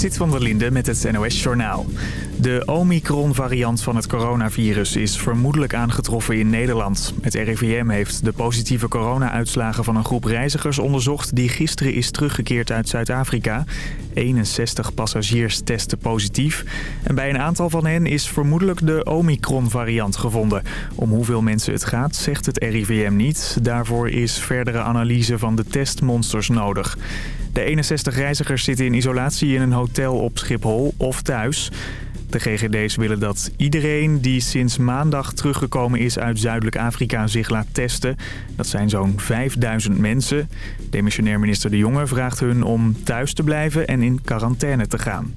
Sit van der Linde met het NOS-journaal. De Omicron-variant van het coronavirus is vermoedelijk aangetroffen in Nederland. Het RIVM heeft de positieve corona-uitslagen van een groep reizigers onderzocht... die gisteren is teruggekeerd uit Zuid-Afrika. 61 passagiers testen positief. En bij een aantal van hen is vermoedelijk de Omicron-variant gevonden. Om hoeveel mensen het gaat, zegt het RIVM niet. Daarvoor is verdere analyse van de testmonsters nodig. De 61 reizigers zitten in isolatie in een hotel op Schiphol of thuis. De GGD's willen dat iedereen die sinds maandag teruggekomen is uit Zuidelijk Afrika zich laat testen. Dat zijn zo'n 5000 mensen. Demissionair minister De Jonge vraagt hun om thuis te blijven en in quarantaine te gaan.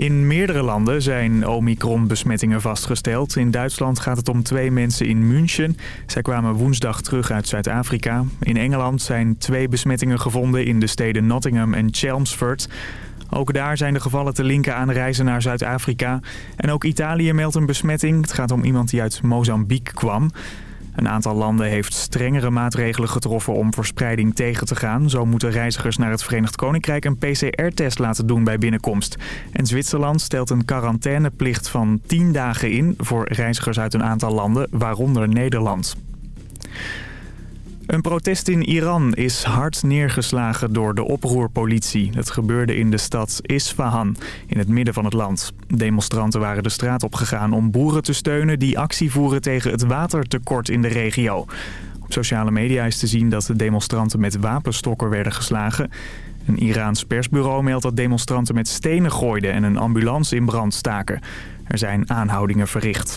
In meerdere landen zijn Omicron-besmettingen vastgesteld. In Duitsland gaat het om twee mensen in München. Zij kwamen woensdag terug uit Zuid-Afrika. In Engeland zijn twee besmettingen gevonden in de steden Nottingham en Chelmsford. Ook daar zijn de gevallen te linken aan reizen naar Zuid-Afrika. En ook Italië meldt een besmetting. Het gaat om iemand die uit Mozambique kwam. Een aantal landen heeft strengere maatregelen getroffen om verspreiding tegen te gaan. Zo moeten reizigers naar het Verenigd Koninkrijk een PCR-test laten doen bij binnenkomst. En Zwitserland stelt een quarantaineplicht van 10 dagen in voor reizigers uit een aantal landen, waaronder Nederland. Een protest in Iran is hard neergeslagen door de oproerpolitie. Het gebeurde in de stad Isfahan, in het midden van het land. Demonstranten waren de straat opgegaan om boeren te steunen... die actie voeren tegen het watertekort in de regio. Op sociale media is te zien dat de demonstranten met wapenstokken werden geslagen. Een Iraans persbureau meldt dat demonstranten met stenen gooiden... en een ambulance in brand staken. Er zijn aanhoudingen verricht.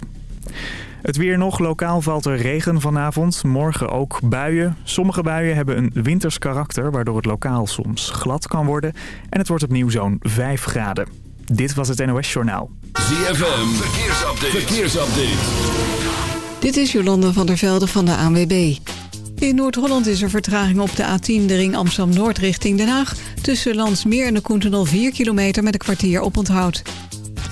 Het weer nog. Lokaal valt er regen vanavond. Morgen ook buien. Sommige buien hebben een winters karakter... waardoor het lokaal soms glad kan worden. En het wordt opnieuw zo'n 5 graden. Dit was het NOS Journaal. ZFM. Verkeersupdate. Verkeersupdate. Dit is Jolanda van der Velde van de ANWB. In Noord-Holland is er vertraging op de A10, de ring Amsterdam-Noord richting Den Haag. Tussen Landsmeer en de Koentenol 4 kilometer met een kwartier op onthoud.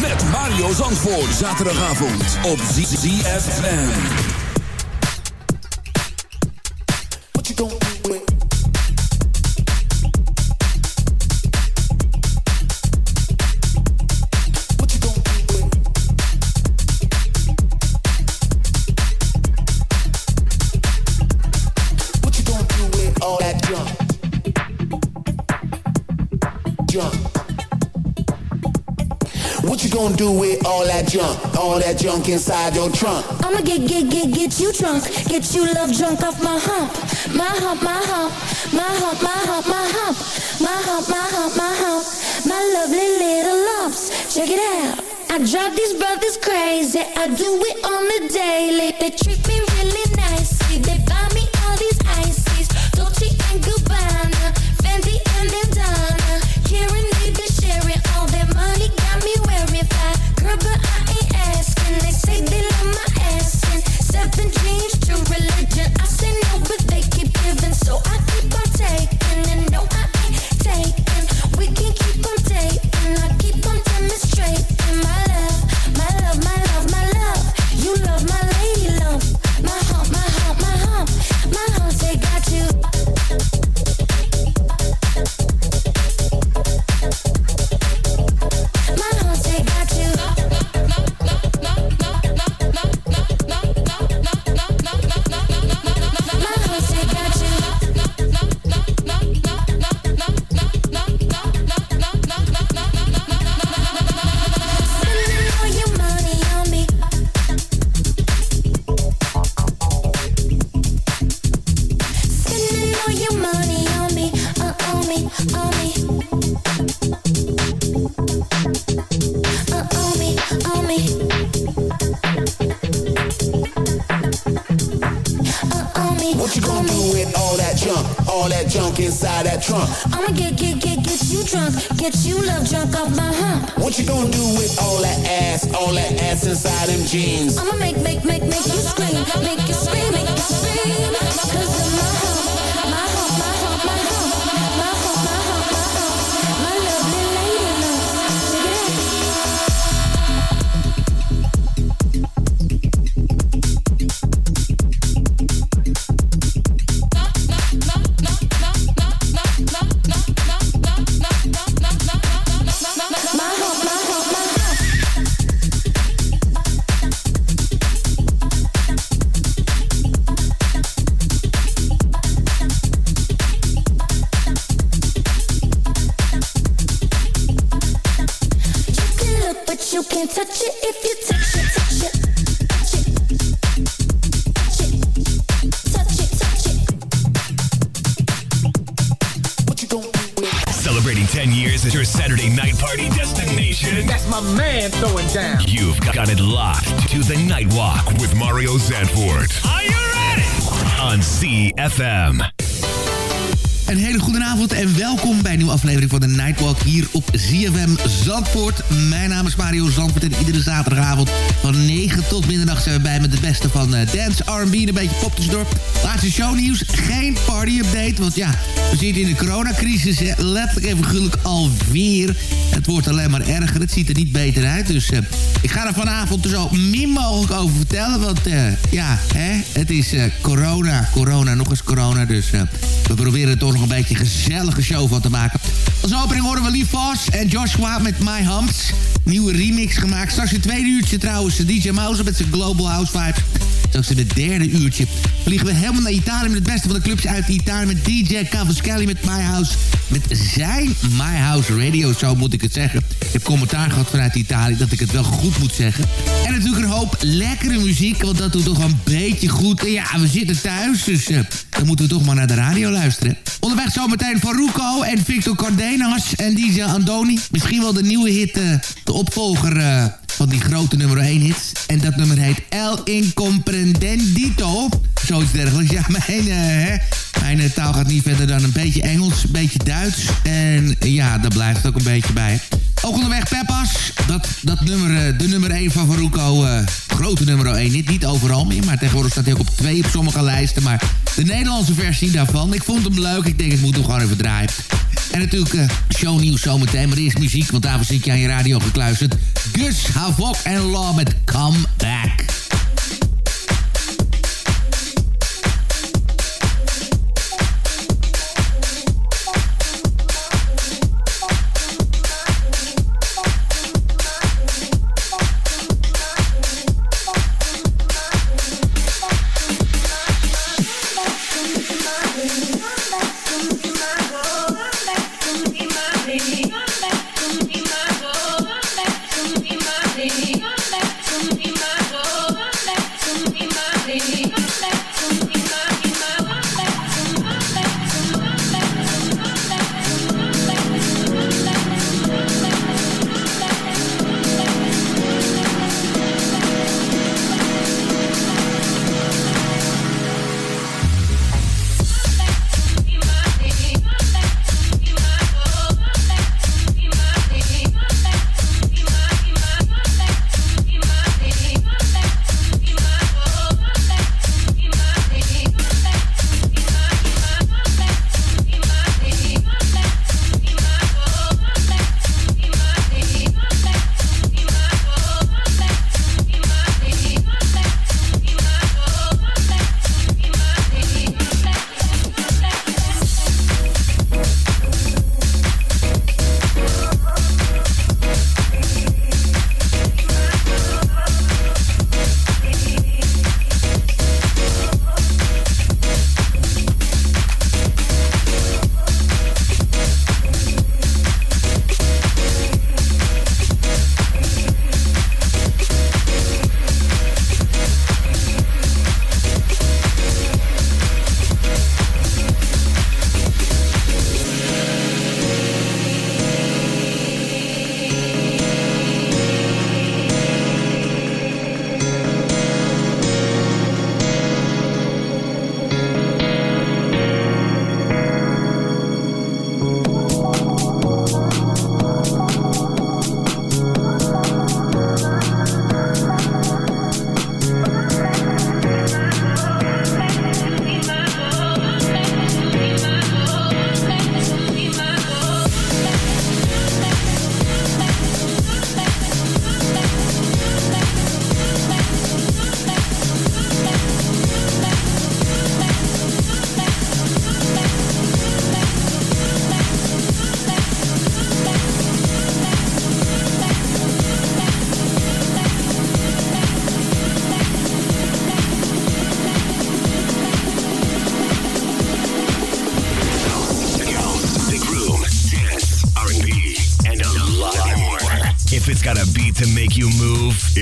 Met Mario Zandvoort. Zaterdagavond op ZFM. What junk? All that junk inside your trunk? I'ma get, get, get, get you drunk. Get you love drunk off my hump. My hump, my hump. My hump, my hump, my hump. My hump, my hump, my hump. My lovely little lumps. Check it out. I drive these brothers crazy. I do it on the daily. They treat me really nicely. Inside that trunk? I'ma get, get, get, get you drunk, get you love drunk off my hump. What you gonna do with all that ass, all that ass inside them jeans? I'ma make, make, make, make you scream, make you scream, make you scream. Middernacht zijn we bij met het beste van eh, dance, R&B en een beetje pop. Laatste shownieuws, geen party-update, want ja, we zitten in de coronacrisis, letterlijk en figuurlijk alweer. Het wordt alleen maar erger, het ziet er niet beter uit, dus eh, ik ga er vanavond zo min mogelijk over vertellen, want eh, ja, hè, het is eh, corona, corona, nog eens corona, dus we proberen er toch nog een beetje een gezellige show van te maken. Als opening horen we Lee Voss en Joshua met My Humps. Nieuwe remix gemaakt. Straks in tweede uurtje trouwens DJ Mouse met zijn Global House Vibes. Straks in het derde uurtje vliegen we helemaal naar Italië... met het beste van de clubs uit Italië... met DJ Cavaschelli met My House. Met zijn My House Radio, zo moet ik het zeggen. Ik heb commentaar gehad vanuit Italië dat ik het wel goed moet zeggen. En natuurlijk een hoop lekkere muziek, want dat doet toch een beetje goed. En ja, we zitten thuis, dus eh, dan moeten we toch maar naar de radio luisteren. Onderweg zometeen Faruco en Victor Cardenas en DJ Andoni. Misschien wel de nieuwe hit, eh, de opvolger... eh, van die grote nummer 1 hits. En dat nummer heet El Incomprendendito. Zoiets dergelijks. Ja, mijn, eh, mijn eh, taal gaat niet verder dan een beetje Engels, een beetje Duits. En ja, daar blijft het ook een beetje bij. Ook onderweg Peppas. Dat, dat nummer, eh, de nummer 1 van Faruco. eh, grote nummer 1. Niet, niet overal meer, maar tegenwoordig staat hij ook op 2 op sommige lijsten. Maar de Nederlandse versie daarvan. Ik vond hem leuk. Ik denk, ik moet hem gewoon even draaien. En natuurlijk eh, shownieuws zometeen. Maar eerst muziek, want daarvoor zit je aan je radio gekluisterd. Gus, Havok en Law met Come Back.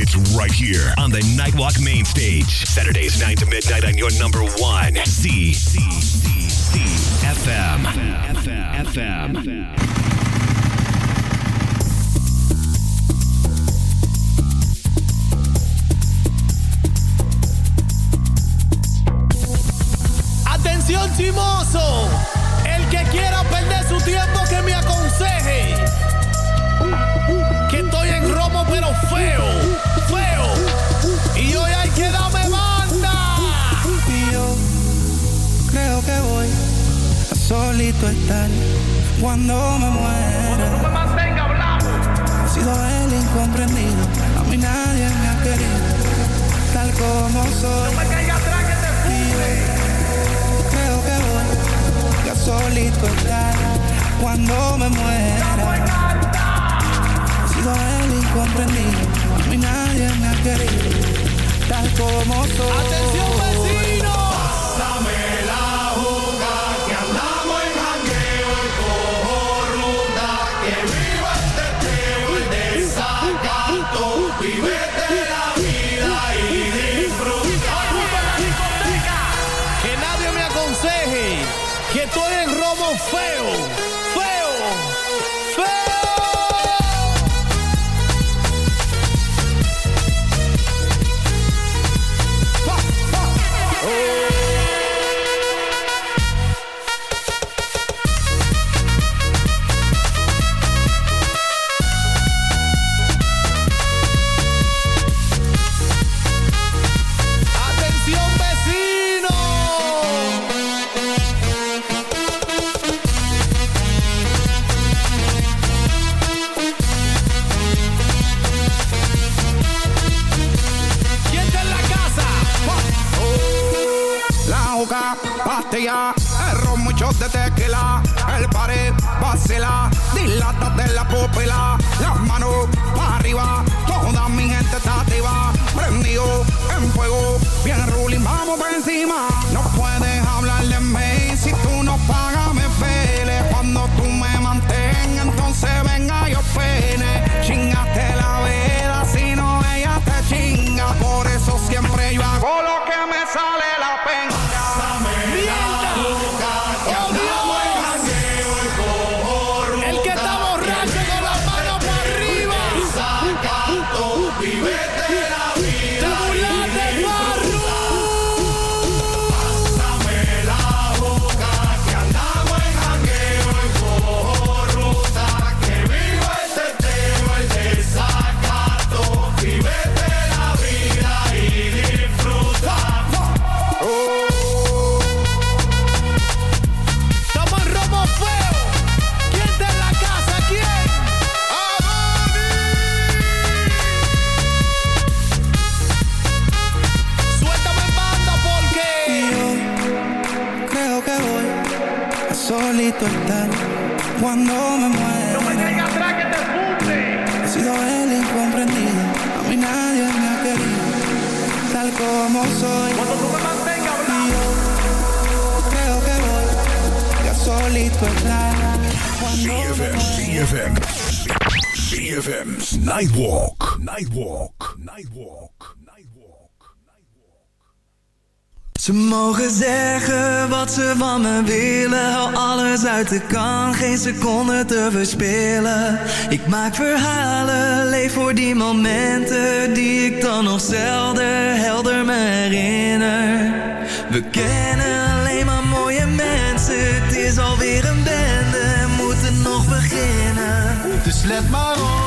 It's right here on the Nightwalk main stage. Saturdays 9 to midnight on your number one. C C C C FM. FM. FM. Atención chimoso, el que quiera perder su tiempo que me aconseje. Que estoy en romo pero feo. Que darme banda. Y yo creo que voy a solito estar cuando me muera. No me mantenga hablando. He sido el incomprendido, a mí nadie me ha querido, tal como soy. No me caiga atrás que te fume. Creo que voy a solito estar cuando me muera. He sido el incomprendido, a mí nadie me ha querido, tal como soy. ¡Atención, vecino! Pásame la juga que andamos en jangueo y cojo ruta. Que viva el teteo, el desacato. Vivete la vida y disfruta. ¡Voy la discoteca! Que nadie me aconseje que estoy en romo feo solito estar cuando me muera. no me caiga atrás que te funde. He sido el incomprendido, a mí nadie me ha querido, tal como soy. Cuando tú me mantengas hablando. yo creo que voy a solito estar cuando me CFM, CFM's Nightwalk, Nightwalk, Nightwalk. Ze mogen zeggen wat ze van me willen. Hou alles uit de kan, geen seconde te verspillen. Ik maak verhalen, leef voor die momenten Die ik dan nog zelden helder me herinner. We kennen alleen maar mooie mensen. Het is alweer een bende, moeten nog beginnen. Dus let maar op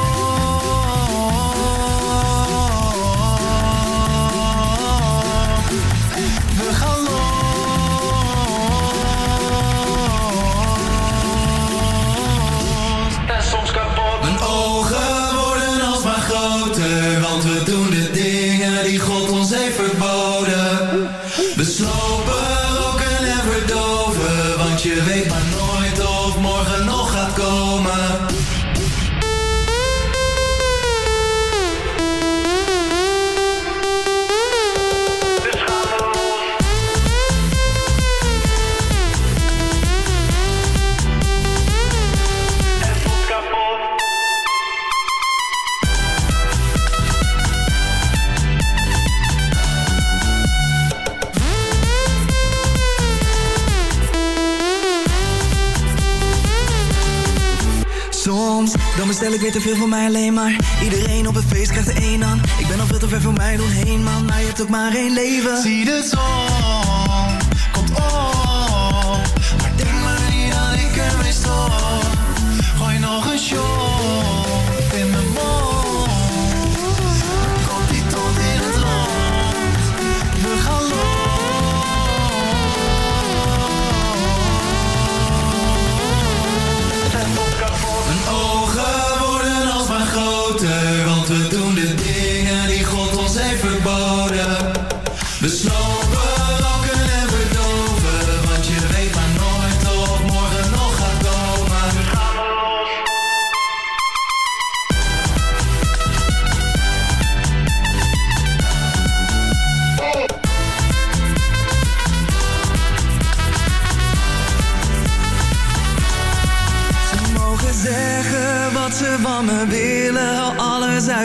stel ik weet te veel voor mij alleen maar. Iedereen op het feest krijgt er één aan. Ik ben al veel te ver voor mij doorheen man. Maar je hebt ook maar één leven. Zie de zon, komt op. Maar denk maar niet dat ik ermee stop. Gooi nog een shot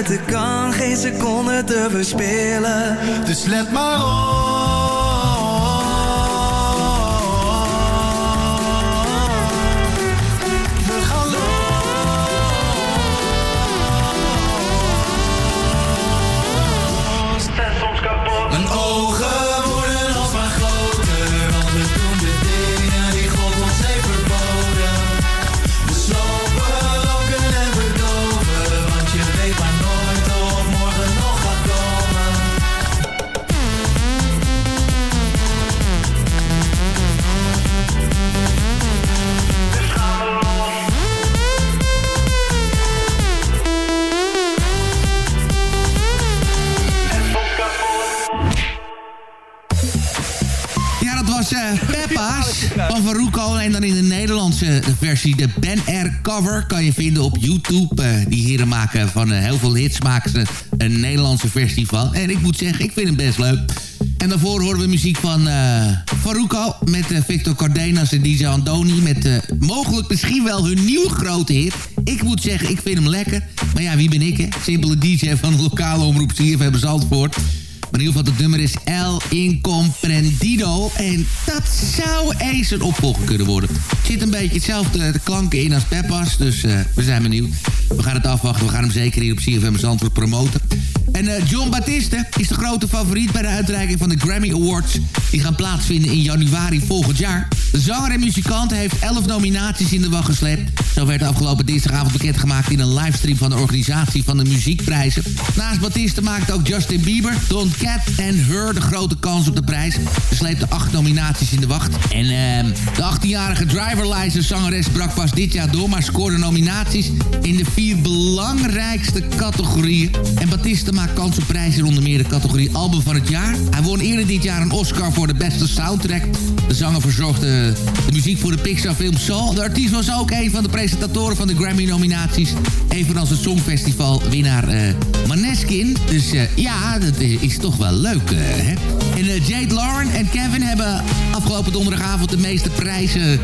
de kan, geen seconde te verspillen. Dus let maar op van Faruko. En dan in de Nederlandse versie. De Ben Air cover kan je vinden op YouTube. Eh, die heren maken van eh, heel veel hits maken ze een Nederlandse versie van. En ik moet zeggen, ik vind hem best leuk. En daarvoor horen we muziek van eh Faruko met Victor Cardenas en DJ Andoni. Met mogelijk misschien wel hun nieuwe grote hit. Ik moet zeggen, ik vind hem lekker. Maar ja, wie ben ik, hè? Simpele DJ van de lokale omroep CFM Zandvoort. Maar in ieder geval, het nummer is El Incomprendido. En dat zou eens een opvolger kunnen worden. Zit een beetje hetzelfde de klanken in als Peppas. Dus eh, we zijn benieuwd. We gaan het afwachten. We gaan hem zeker hier op CFM Zandvoort promoten. En eh, John Battiste is de grote favoriet bij de uitreiking van de Grammy Awards. Die gaan plaatsvinden in januari volgend jaar. De zanger en muzikant heeft 11 nominaties in de wacht gesleept. Zo werd afgelopen dinsdagavond bekendgemaakt in een livestream van de organisatie van de muziekprijzen. Naast Battiste maakte ook Justin Bieber, Don Cat en Her de grote kans op de prijs. Ze sleepte acht nominaties in de wacht. En uh, de 18-jarige driver license zangeres brak pas dit jaar door... maar scoorde nominaties in de vier belangrijkste categorieën. En Battiste maakt kans prijzen onder meer de categorie Album van het Jaar. Hij won eerder dit jaar een Oscar voor de beste soundtrack. De zanger verzorgde de muziek voor de Pixar-film Soul. De artiest was ook een van de presentatoren van de Grammy-nominaties. Evenals het Songfestival-winnaar uh, Maneskin. Dus uh, ja, dat is, toch wel leuk, uh, hè? En Jade Lauren en Kevin hebben afgelopen donderdagavond de meeste prijzen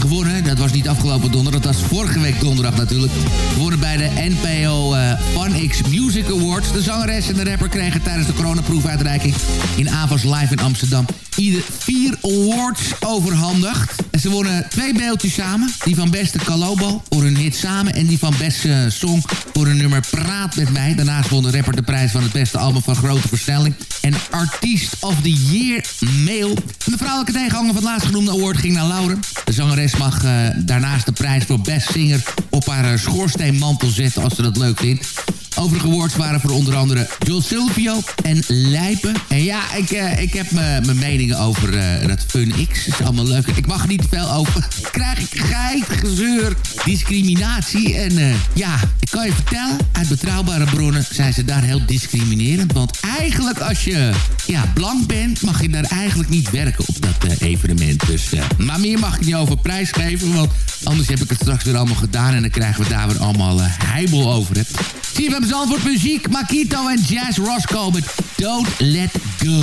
gewonnen. Dat was niet afgelopen donderdag, dat was vorige week donderdag natuurlijk. Gewonnen bij de NPO Fun X Music Awards. De zangeres en de rapper kregen tijdens de coronaproefuitreiking in Avas Live in Amsterdam ieder vier awards overhandigd. Ze wonnen twee beeldjes samen. Die van beste Kalobo voor hun hit Samen. En die van beste song voor hun nummer Praat met mij. Daarnaast won de rapper de prijs van het beste album van grote versnelling. En Artiest of the Year Mail. De vrouwelijke tegenhanger van het laatstgenoemde award ging naar Lauren. De zangeres mag uh, daarnaast de prijs voor best singer op haar uh, schoorsteenmantel zetten als ze dat leuk vindt. Overige awards waren voor onder andere Joel Silvio en Lijpen. En ja, ik, ik heb mijn meningen over uh, dat Fun X. is allemaal leuk. Ik mag niet over. Krijg ik geit, gezeur, discriminatie. En uh, ja, ik kan je vertellen, uit betrouwbare bronnen zijn ze daar heel discriminerend. Want eigenlijk als je ja, blank bent, mag je daar eigenlijk niet werken op dat evenement. Dus, maar meer mag ik niet over prijs geven, want anders heb ik het straks weer allemaal gedaan. En dan krijgen we daar weer allemaal heibel over. Hè. Zie je, we hebben muziek, Makito en Jazz Roscoe met Don't Let Go.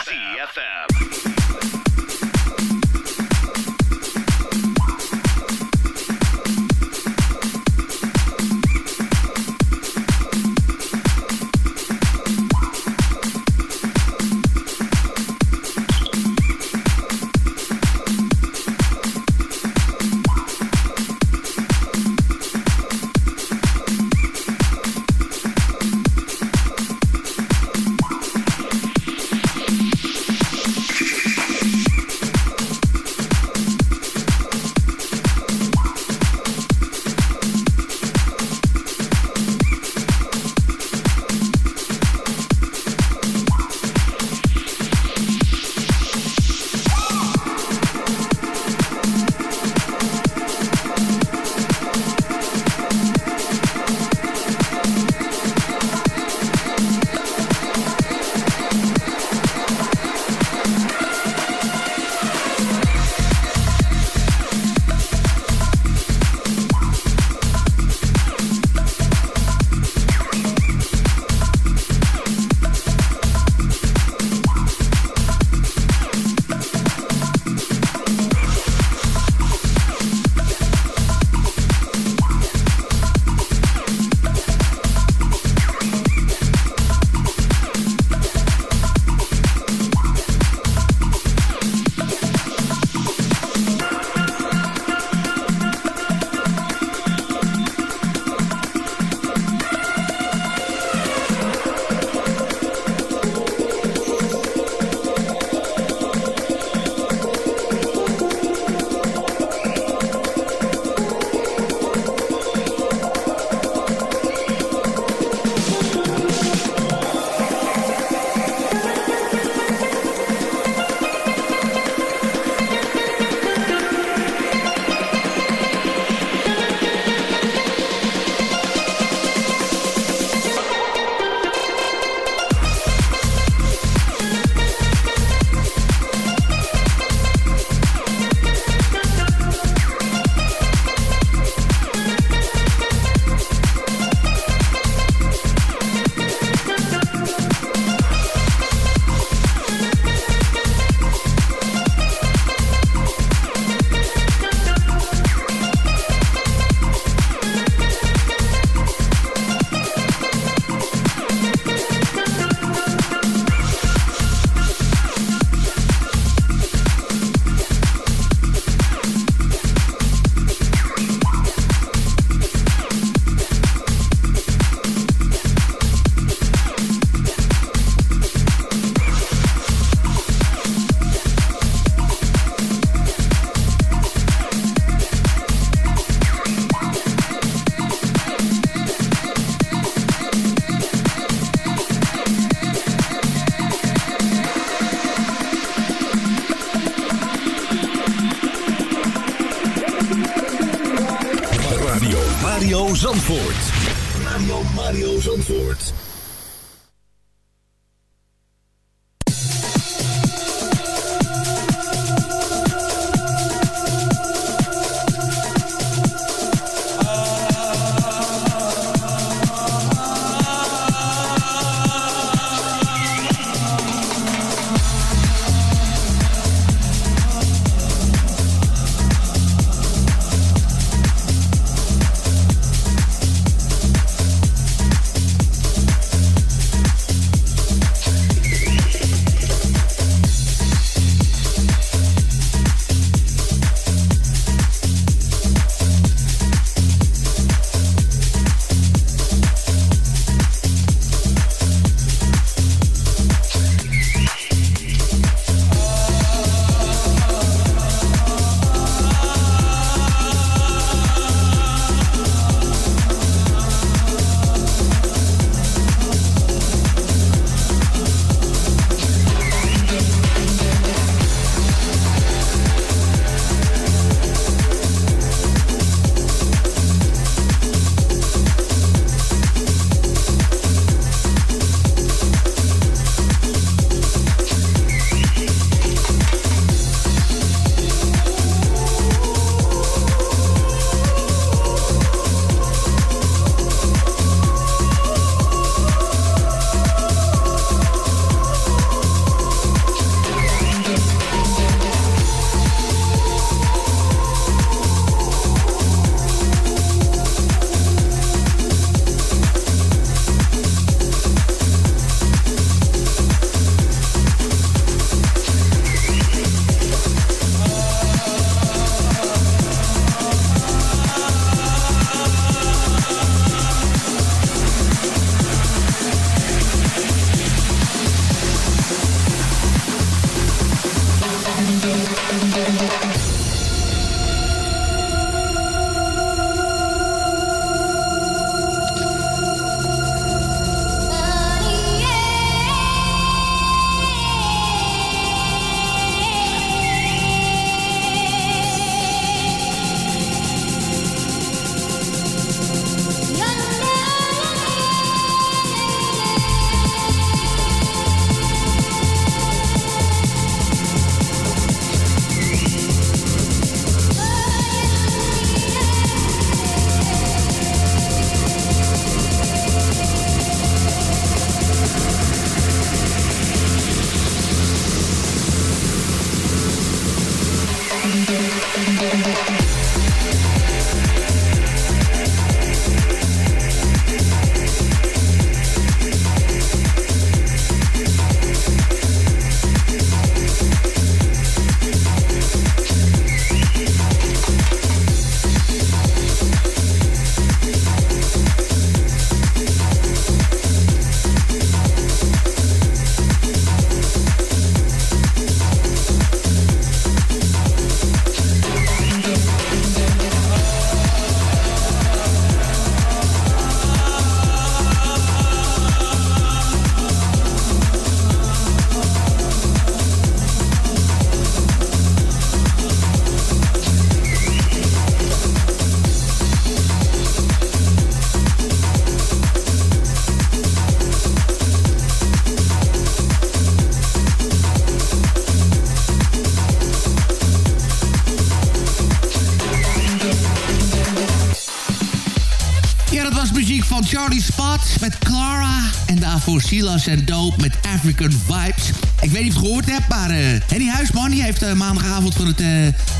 Daarvoor Silas en Dope met African Vibes. Ik weet niet of je het gehoord hebt, maar uh, Henny Huisman... heeft uh, maandagavond van het uh,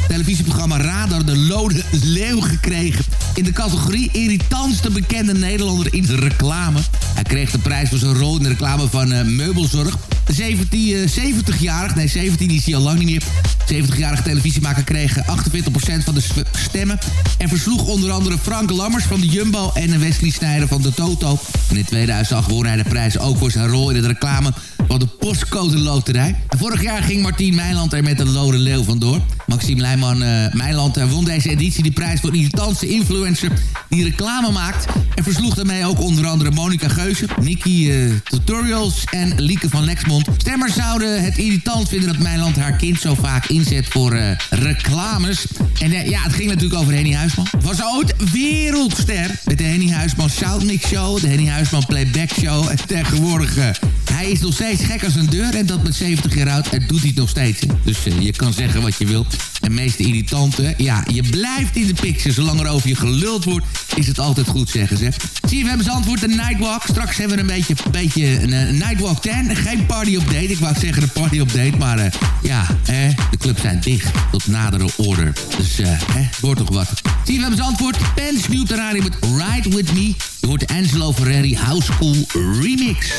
televisieprogramma Radar de Lode Leeuw gekregen. In de categorie irritantste bekende Nederlander in de reclame. Hij kreeg de prijs voor zijn rol in de reclame van Meubelzorg. 17, 70-jarig, nee 17 is hij al lang niet meer... 70-jarige televisiemaker kreeg 48% van de stemmen... en versloeg onder andere Frank Lammers van de Jumbo... en Wesley Snijder van de Toto. En in 2008 won hij de prijs ook voor zijn rol in de reclame van de postcode loterij. vorig jaar ging Martien Meiland er met een lode leeuw vandoor. Maxime Leijman uh, Meiland won deze editie de prijs voor irritantste influencer die reclame maakt. En versloeg daarmee ook onder andere Monica Geuze, Nikki Tutorials en Lieke van Lexmond. Stemmers zouden het irritant vinden dat Meiland haar kind zo vaak inzet voor reclames. En ja, het ging natuurlijk over Henny Huisman. Was ooit wereldster met de Henny Huisman Soundmix Show, de Henny Huisman Playback Show. En tegenwoordig, uh, hij is nog steeds gek als een deur. En dat met 70 jaar oud, en doet hij het nog steeds. Dus uh, je kan zeggen wat je wilt. En meest irritante, ja, je blijft in de picture. Zolang er over je geluld wordt, is het altijd goed, zeggen ze. Zie je, we hebben antwoord, de Nightwalk. Straks hebben we een beetje, beetje een, een Nightwalk 10. Geen party-update, ik wou zeggen een party-update. Maar uh, ja, eh, de clubs zijn dicht tot nadere order. Dus eh, wordt toch wat. Zie je, we hebben antwoord. Pen snoept de radio met Ride With Me. Je hoort Angelo Ferreri House School Remix.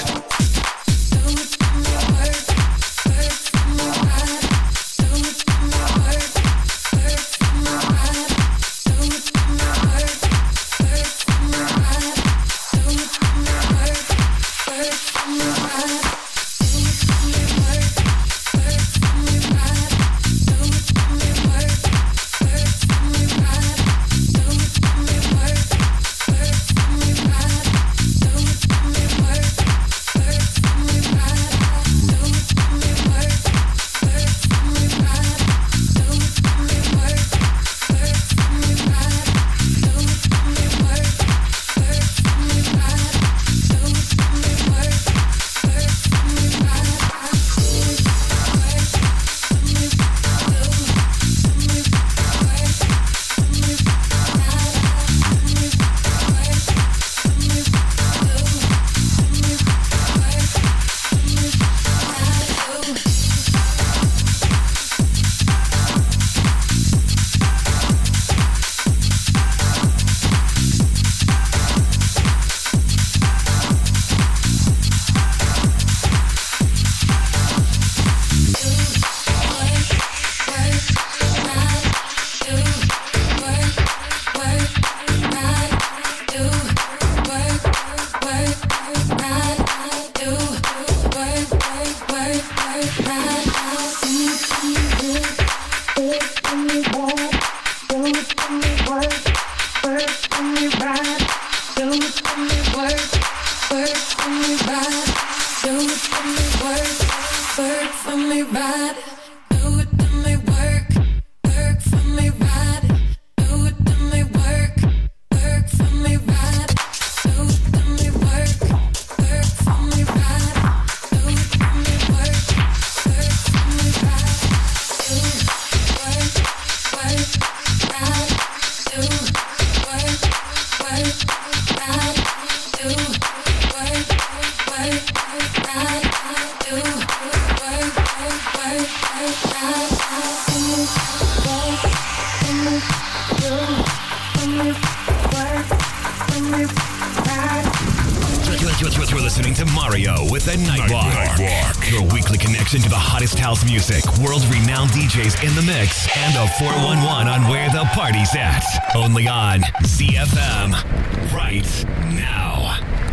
Only on ZFM right now.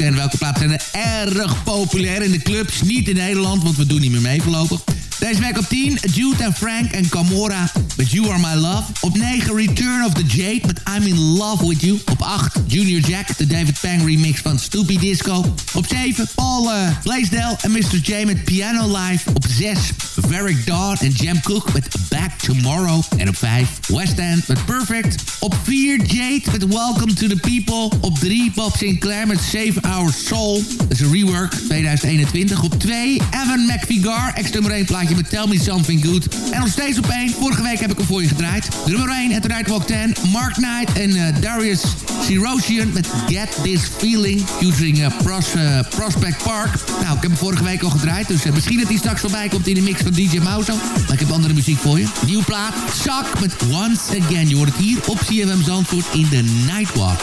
Nightwalk 10. Welke plaatsen zijn er erg populair in de clubs? Niet in Nederland, want we doen niet meer mee voorlopig. Deze week op 10, Jude en Frank en Camora met You Are My Love. Op 9, Return of the Jade met I'm In Love With You. Op 8, Junior Jack, de David Pang remix van Stoopy Disco. Op 7, Paul uh, Blaisdell en Mr. J met Piano Live. Op 6, Warwick Dawn en Jam Cook met Back Tomorrow. En op 5 West End met Perfect. Op 4 Jade met Welcome to the People. Op 3 Bob Sinclair met Save Our Soul. Dat is een rework 2021. Op 2 Evan McVigar. Extra nummer 1 plaatje met Tell Me Something Good. En nog steeds op 1. Vorige week heb ik hem voor je gedraaid. Nummer 1 het Nightwalk 10. Mark Knight en uh, Darius Sirosian met Get This Feeling. Using Pros, uh, Prospect Park. Nou, ik heb hem vorige week al gedraaid. Dus misschien dat hij straks voorbij komt in de mix van DJ Mauzo. Maar ik heb andere muziek voor je. Nieuw plaat, Zak met Once Again. Je hoort het hier op CFM Zandvoort in de Nightwalk.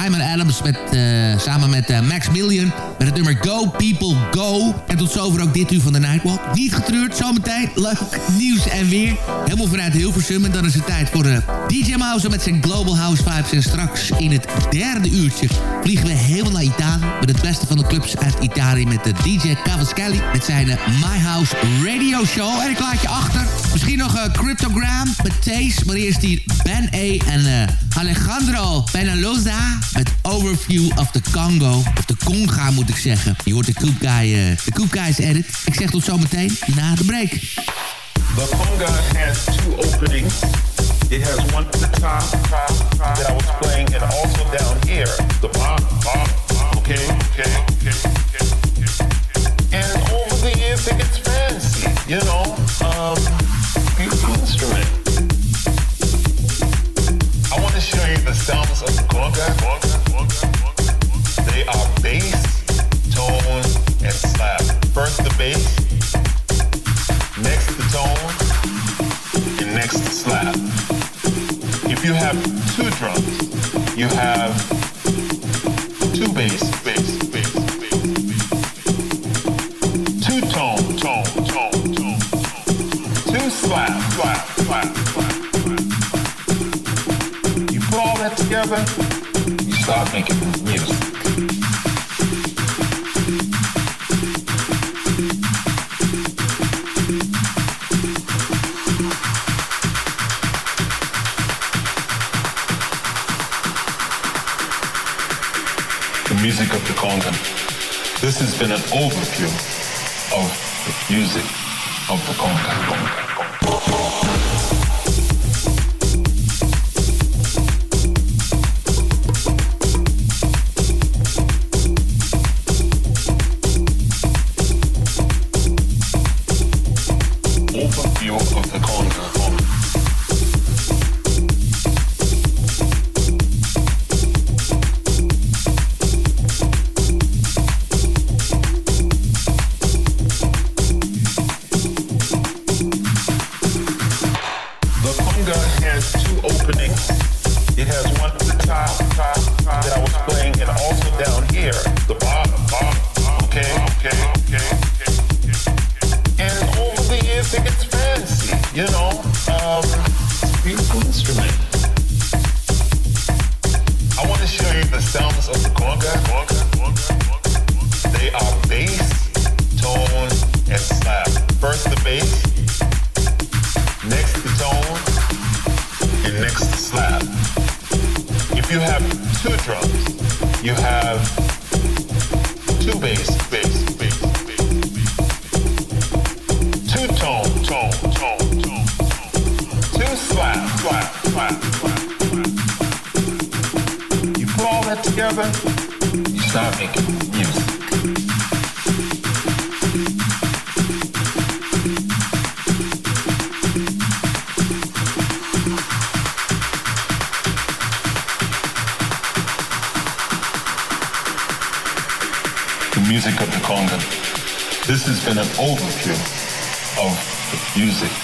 Simon Adams met, uh, samen met uh, Max Million... met het nummer Go People Go. En tot zover ook dit uur van de Nightwalk. Niet getreurd, zometeen leuk nieuws en weer. Helemaal vanuit Hilversum. En dan is het tijd voor uh, DJ Mouse met zijn Global House Vibes. En straks in het derde uurtje vliegen we helemaal naar Italië... met het beste van de clubs uit Italië... met de DJ Cavaschelli met zijn My House Radio Show. En ik laat je achter. Misschien nog Cryptogram met Taste. Maar eerst hier Ben A. en Alejandro Penaloza met Overview of the Congo. Of de Conga moet ik zeggen. Je hoort de Coop Guy, uh, de Coop Guys edit. Ik zeg tot zometeen na de break. The conga has two openings. It has one at the top, top, that I was playing, and also down here, the pop, pop, pop. Okay, okay, okay, okay, okay. And over the years, it gets fancy, you know. Um, beautiful instrument. The sounds of the conga. They are bass, tone, and slap. First the bass, next the tone, and next the slap. If you have two drums, you have two bass, bass, bass, bass, together, you start making music. the music of the Congo. This has been an overview of the music together, you start making music. the music of the Congo. This has been an overview of the music